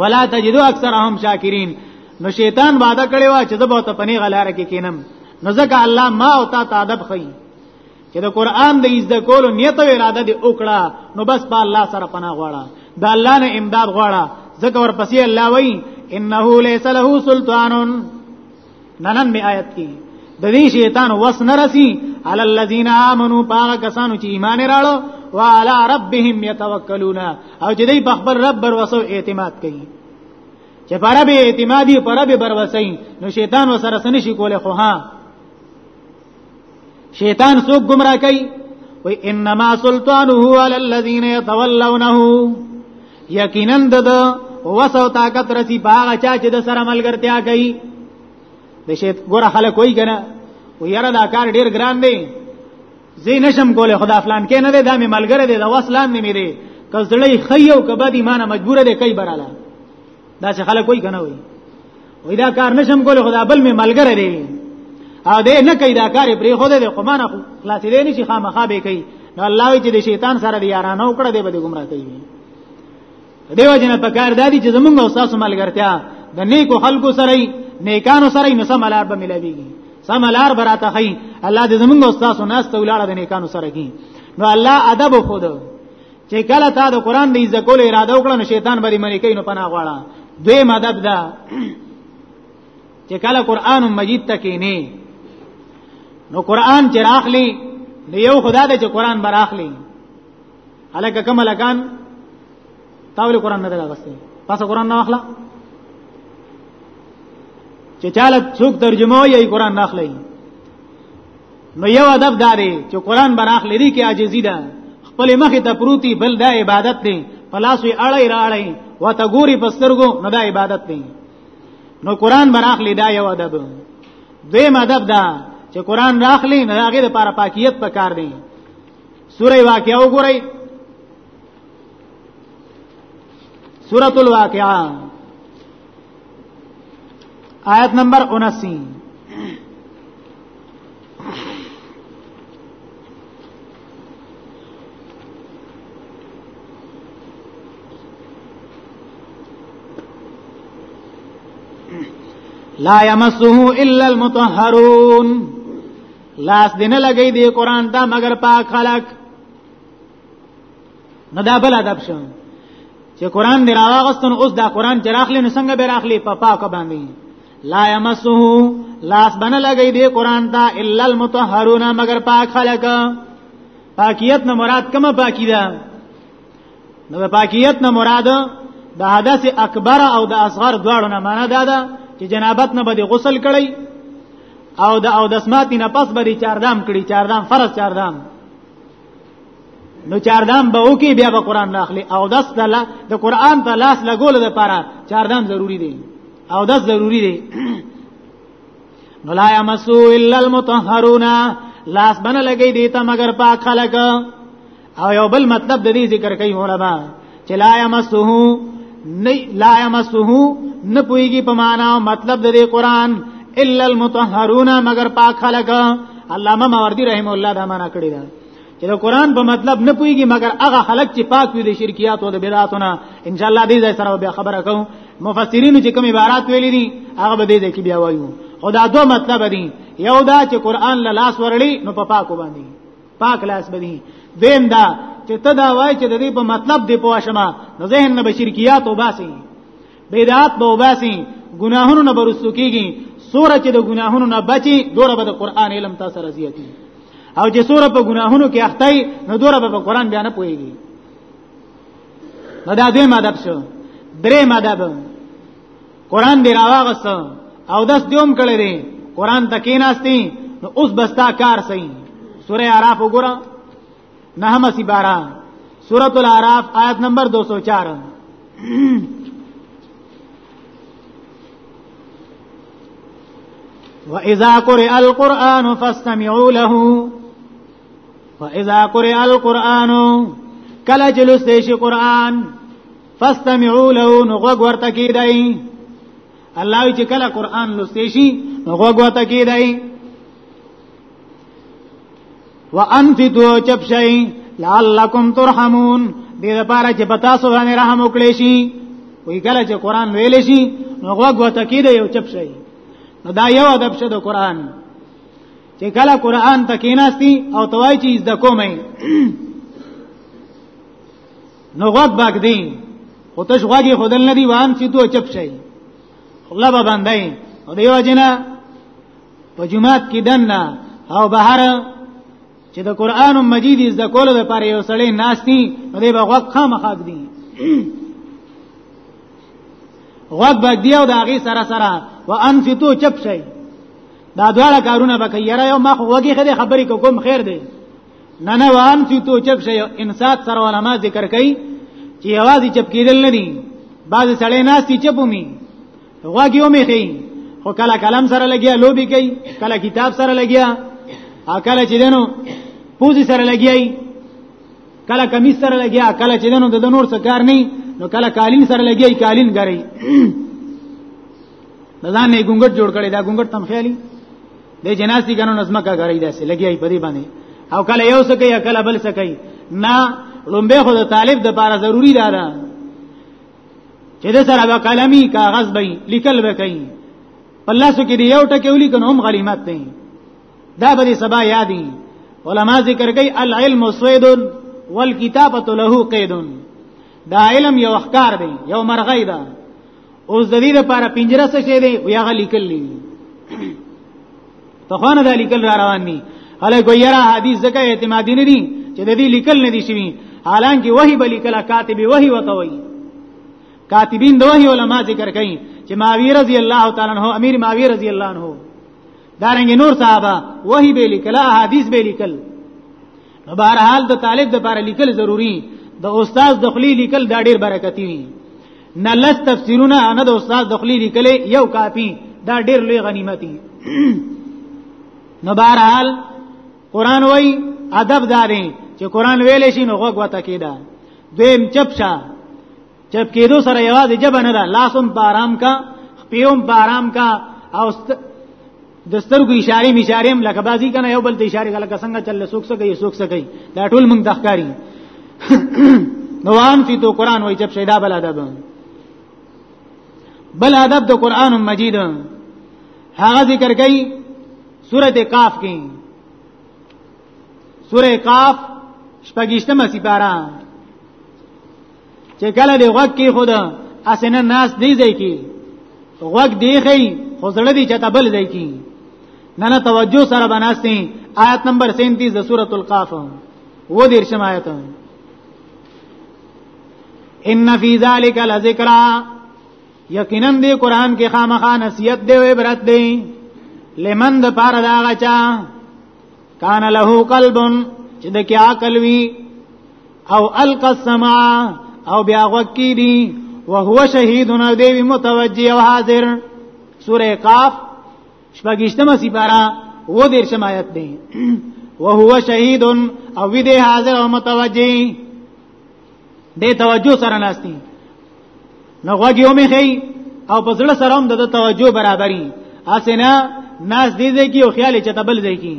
ولا تجدو اکثرهم شاکرین نو شیطان وعده کړی و چې زه به ته پنی غلاره کې کینم نو ځکه الله ما او تا تادب خي چې د قران د عزت کولو نیت او اراده دې وکړه نو بس په الله سره پناه غواړه د الله نه امداد غواړه ځکه ورپسې الله وایي انه ليس له سلطانون ننن می آیت کې د دې شیطان وس نه رسی علی الذین آمنو پاک کسانو چې ایمان راړو وعلى ربهم يتوکلون او چې دوی په خپل رب بر وسو اعتماد کوي چې پر به اعتمادي پر به بر وسای نو شیطان وسره سن شي کوله خو ها شیطان څوک گمراه کوي و انما سلطانه علی الذین یتولونه یقینا د وسو طاقت رسی باغ چا چې د سره ملګرتیا کوي د شیط ګوره خلک کوئی کنه و یاره دا کار ډیر ګران دی زه نشم کوله خدا فلان کې نه دی دا می ملګری دی دا وسلان نه می دی کزړی خیو کبه دی مانه مجبور دی کوي براله دا چې خلک وای کنه وای وای دا کار نشم کول خدا بل می ملګری دی او دې نه کوي دا کار پرې خو دې خو مانه خلاصې دې نشي خامخا به کوي نو الله وی چې د شیطان سره دی یارانه وکړه دې به ګمرا کوي دیو جن په کار دادی چې زمونږ او تاسو ملګرتیا د نیکو خلکو سره نیکانو سره نو سم لار به ملويږي سم لار براته خي الله دې زمونږ او تاسو ناس ته ولاړه د نیکانو سره کی نو الله ادب خود چې کله تا د قران د عزت کول اراده وکړه نو شیطان باندې منی کوي نو پناه غواړه دوی مدد ده چې کله قران مجید تکینه نو قران چې راخلی نو یو خدا دې چې قران براخلی الکه کوم لکان تاول قران نه دلغسته پس قران نه اخلا چې چاله څوک ترجمه یې قران نه اخلي نو یو ادب داري چې قران براخ لري کې عاجزي ده خپل مخ ته پروتي بل دا عبادت دی پلاسوي اړای را اړای وته ګوري پسترګو نه دا عبادت دی نو قران براخ لیدا یو ادب دوی مدب دا چې قران راخلی نه هغه لپاره پاکیت پکار دی سوره واقعا وګورئ سوره الواقعا آیت نمبر 79 لا يمسه الا المطهرون لاس دینه لګی دی قران دا مگر پاک خلق نه دا بل ادب شو چې قران دی راغستون اوس دا قران چې راخلی نو څنګه به راخلی په پاک باندې لا یمسه لاس بنه لګی دی قران ته الا المطهرون مگر پاک خلق پاکیت نه مراد کومه پاکی ده نو پاکیت نه مراد د حدث اکبر او د اصغر دواړو نه معنا دا ده چې جنابت نه بده غسل کړي او د او د اسمات نه پس بری چاردام کړي چاردام فرض چاردام نو چاردام به وکي بیا به قران راخلي او داس د د قران ته لاس لګول د پاره چاردام ضروری دی او داس ضروری دی نو لا یمسو الا المطهرون لاس بنه لګي دی ته مگر پاک خلک او یو بل مطلب د دې ذکر کوي علما چې لا یمسه نه لا یمسه نه پويږي په معنا او مطلب د قرآن الا المطهرون مگر پاک خلق علامه ماوردی رحم الله دا معنا کړی دا چې د قرآن په مطلب نه پويږي مگر هغه خلق چې پاک وي د شرکیات او د بدعاتونه ان شاء الله دې ځای سره بیا خبره کوم مفسرین چې کوم عبارات ویلي دي هغه به دې کې بیا وایو خدا دوه مطلب دي یو دا چې قرآن له لاس ورړي نو په پاکو باندې پاک لاس به وي دیم دا چې ته دا وای چې د دې په مطلب دی پوه شمه نو ذهن نه بشرکیات او باسي بدعات به وباسي ګناهونو نه برسو کیږي سوره چې د ګناهونو نه بچي دوره به د قران علم تاسو رضیاتی او چې سوره په ګناهونو کې اخته نو دوره به په قران بیا نه پويږي نو دا دوی مادب شو درې مادب قران دی راغس او داس دیوم کړی دی قران ته کیناستی نو اوس بستا کار سي سوره اعراف وګوره نهم سی بارا سورۃ الاعراف آیت نمبر 204 وَإِذَا قُرِئَ الْقُرْآنُ فَاسْتَمِعُوا لَهُ وَإِذَا قُرِئَ الْقُرْآنُ کله چې لوستې شي قرآن فاستمعوا له نو غوږ ورته کیدای الله چې کله قران لوستې شي نو غوږ ورته کیدای وانفتوا چپشئ لعلکم ترحمون دې لپاره چې پتا سو باندې رحم وکړي شي وی کله چې قران ویل شي نو غوږ وته کیده یو چپ شي نو دا یو ادب شه د قران چې کله قران تکیناستی او توای چې زده کومه نو غوږ باګ دی خو تاسو غوږی خدل ندی وان چې دوه چپ شي خلا به باندې او دیو جنا په جمعات کې دنه او بهر چې د قران مجید از د کولو لپاره یو سړی ناشتي نو دی به غوږ خامخاګ دی غوږ باګ دی او د هغه سره سره وان چې تو چپ شي دا دواړه کارونه به کوي یاره یو ما خو وږي خدای خبرې کوم خیر دی نه نه وان سی تو چپ شي انسات سره علما ذکر کوي چې आवाज چپ کېدل نه دي بعض سړی ناس تی چپومي غوږی ومه خي خو کله کلم سره لګیا لوبي کوي کله کتاب سره لګیا ا کله چې دنو پوزي سره لګیای کله کمیس سره لګیا کله چې دنو د نور څه کار نه نو کله کالین سره لګیای کالین غري دا ځان نه ګونګټ جوړ کړي دا ګونګټ تم خیالي د جناسي غنو نظم کا غړی داسې لګي په دې باندې او کله یو څه کوي کله بل څه کوي نه لومبه خو د طالب د لپاره ضروری ده دا چې د سره به قلمي کاغذ به لیکل به کوي الله سو کې یو ټکی ولي کنه هم غلیمت نه دا به سبا یادي علما ذکر کوي العلم سوید والکتابه له قید دا علم یو اخکار دی یو مرغی ده اوس د دې لپاره پنجره څه شي دی یا غلی کلی ته خو نه د لیکل را روان دي هله ګویرا حدیث زکه اعتمادی نه دي چې د دې لیکل نه دي شوی حالانکه وਹੀ بلی کلا کاتب وਹੀ وتوي کاتبین د وਹੀ علما ذکر کوي چې ماوی رضی الله تعالی عنہ امیر ماوی رضی الله عنہ دارنګ نور صحابه وਹੀ به لیکل احادیث به لیکل نو بهرحال د طالب د لپاره لیکل ضروری د استاد د خلی لیکل دا ډیر برکتی وي نه لس تفسیرونه نه د استاد دخلی لیکلې یو کافی دا ډیر لوی غنیمت دی نو بهرحال قران وای ادب داري چې قران ویلې شي نو غوږ وته کیدا دیم چپ شه چپ کېدو سره یوازې جبه نه ده لاسم په آرام کا پیوم په آرام کا او د سترګو اشاره می اشاره هم لکه بازی کنه یو بل ته اشاره کله څنګه چل سوک سکه یو سوک سکه دا ټول موږ د ښکاری نو ان فی تو قران وای جب شیدا بل ادب بل ادب د قران مجید هغه ذکر کړي سوره کاف کې سوره کاف شپږشتمه سپاره چې کله دی غوږ کې خدا اسنه ناس دی ځای کې غوږ دی خي خو زړه دی چته بل ځای کې نه نه توجه سره بناستي آیت نمبر 37 د سورۃ القاف و دیر شم آیت ان فی ذلک لذکر یقینا دی قران کې خامخا نصیحت دی او عبرت دی لمن د پاره دا غچا کان له قلب چې د کې عقل وی او القى السماع او بیا وکی دی وهو شهید نو دی متوجی او حاضر سوره قاف شپږشتمه سپارا و دیر شمایت دی وهو شهید او وی دی حاضر او متوجی دې توجه سره ناشتي نو غوږی هم خي او په زړه سره هم د توجه برابرۍ اسنه ناس دې دې کې او خیال چې تبل ځای کې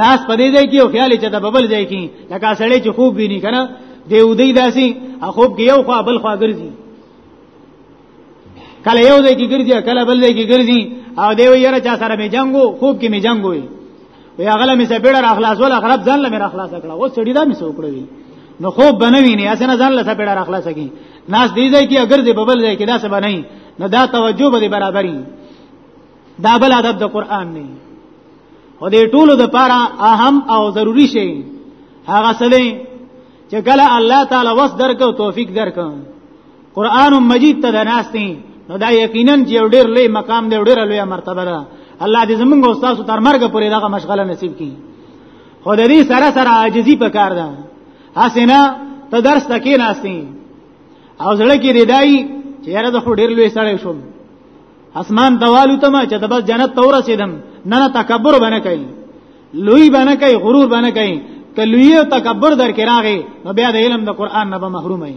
ناس په دې ځای کې او خیال چې تبل ځای کې لکه سړی چې خوب ویني کنه دې ودی داسي خوب کې یو خوا بل خوا ګرځي کله یو ځای کې ګرځي کله بل ځای کې ګرځي او دی ویره چا سره می جنگو خوب کې می جنگو وي وی هغه می سپیډر اخلاص ول خراب ځان لمر اخلاص کړه و سړی دا می سو کړی نو خوب بنوي نه اسنه ځان له سپیډر اخلاص کی ناس دی ځای کې اگر دی ببل ځای کې دا سبا نه نو دا توجه به برابرۍ دا بل ادب د قران نه او دې ټولو د پاره اهم او ضروری شی هغه سلی چې کله الله تعالی وس درکو توفیق درکو قران مجید ته دناستي نو دا یقینا چې یو ډیر لوی مقام دی ډیر لوی مرتبه ده الله دې زمونږ او تاسو تر مرګ پورې دغه مشغله نصیب کړي خو د دې سره سره عاجزي پکار ده حسنا ته درس تکې ناستي او زړه کې ردای چې یاره د ډیر لوی سړی شوم اسمان دوالو ته ما چې د بس جنت ته ورسېدم نه نه تکبر باندې کوي لوی باندې کوي غرور باندې کوي کله یو تکبر در کې راغی نو بیا د علم د قران نه به محروم وي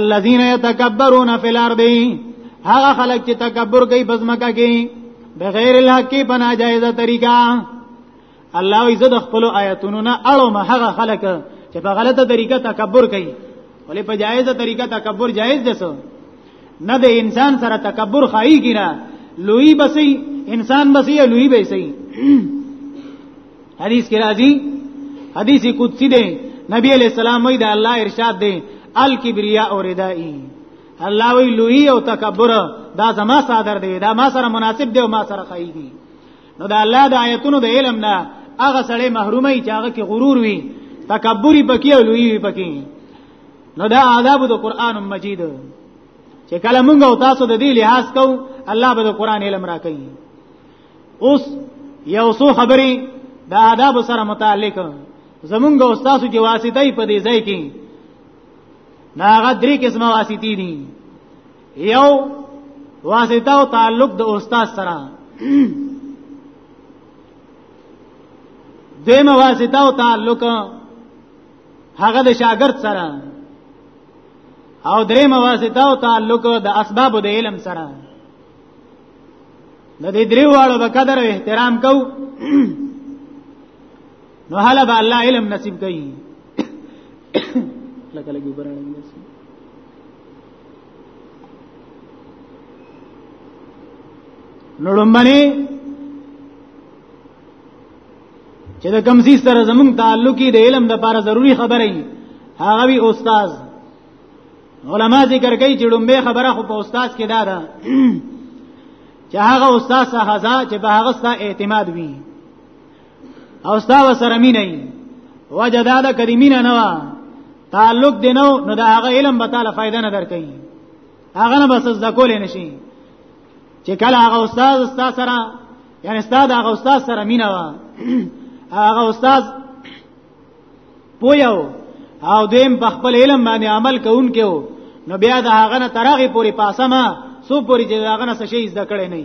الذين يتكبرون في الارض هغه خلک چې تکبر کوي بزمکه کوي بغیر الحق په ناجایزه طریقه الله عزت د خپل آیاتونو نه اړو ما هغه خلک چې په غلطه طریقه تکبر کوي ولې په جایزه طریقه تکبر جایز ده سو نه د انسان سره تکبر خایي کینا لوی بسې انسان بسې لوی بسې حدیث کې راځي حدیث قدسی دی نبی علیہ السلام وی دا الله ارشاد دی الکبریا او ردائی الله وی لوی او تکبر دا زما صادر دی دا ما سره مناسب دی او ما سره خایږي نو دا الله د آیتونو د علم نه هغه سړی محرومي چې هغه کې غرور وي تکبري پکې او لوی وي پکې نو دا آداب د قران مجید چې کله مونږ او تاسو د دې لحاظ کوو الله به د قران علم راکړي اوس یو څو خبرې د آداب سره متعلق زمونږ استادو کې واسطه په دې ځای کې ناغه درې قسمه واسطې دي یو واسطه او تعلق د استاد سره دیمه واسطه او تعلق هغه د شاګرد سره او درې مواسطه او تعلق د اسباب د علم سره نو دې درې واړو به قدر او احترام کو نو هله به الله علم نصیب کوي لکه لګي برانه نصیب نو لمبني چې د کمزې سره زمونږ تعلقي د علم د لپاره ضروری خبره هي هغه وی استاد علما ذکر کوي چې لومبه خبره خو په استاد کې دا ده چې هغه استاد څخه ځا چې په هغه ستا اعتماد وي او ستا وسره مين نه وجدا د کریمین نه وا تعلق دینو نو دا هغه علم به تعالی فائدہ نه درکې هغه نه بس ځکول نه شي چې کله هغه استاد استاد سره یعنی استاد هغه استاد سره مینا وا هغه استاد پویو او دیم په خپل علم باندې عمل کوونکو نو بیا د هغه نه ترغه پوری پاسمه سو پوری چې هغه نه څه شي زده کړي نه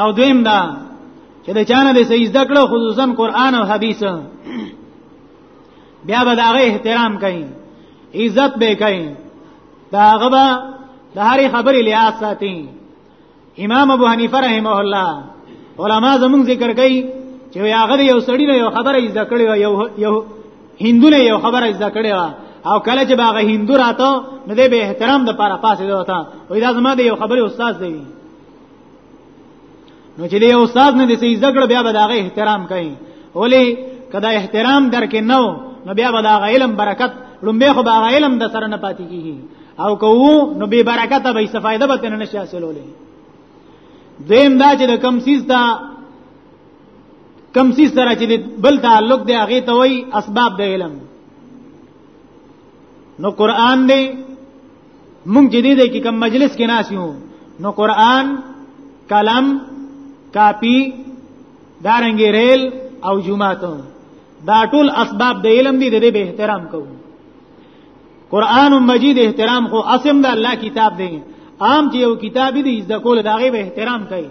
او دویم دا چې د چانه د صحیح زده کړو خصوصا قران او حدیث بیا به دا غي احترام کوي عزت به کوي دا غبا د هرې خبرې لحاظ ساتي امام ابو حنیفه رحمه الله علما زمون ذکر کوي چې هغه یو سړی نه یو خبره یې ذکرې یو یو هندو نه یو خبره یې ذکرې او کله چې باغه هندو راته نو دې به احترام د پاره پاسې دوته وې دا زما د یو خبره استاد دی نو چې یو استاد نه دې سې ذکر بیا به داغه احترام کوي ولې کدا احترام درکې نو نو بیا به داغه علم برکت لومبه خو باغه علم د سره نه پاتې کیږي او کوو نو به برکت به څه فائدہ به تنه نشي حاصلولې دیم دا چې د کم سیس دا کم سیس سره چې بل تعلق دی هغه ته وای اسباب د علم نو قران دی مونږ چې دې کې کم مجلس کې ناس یو نو قران قلم کاپی دارنګي ریل او جمعه دا ټول اسباب د علم دي د به احترام کوو قران مجید احترام خو اسم د الله کتاب دی عام چې یو کتاب دی د کول داغه به احترام کوي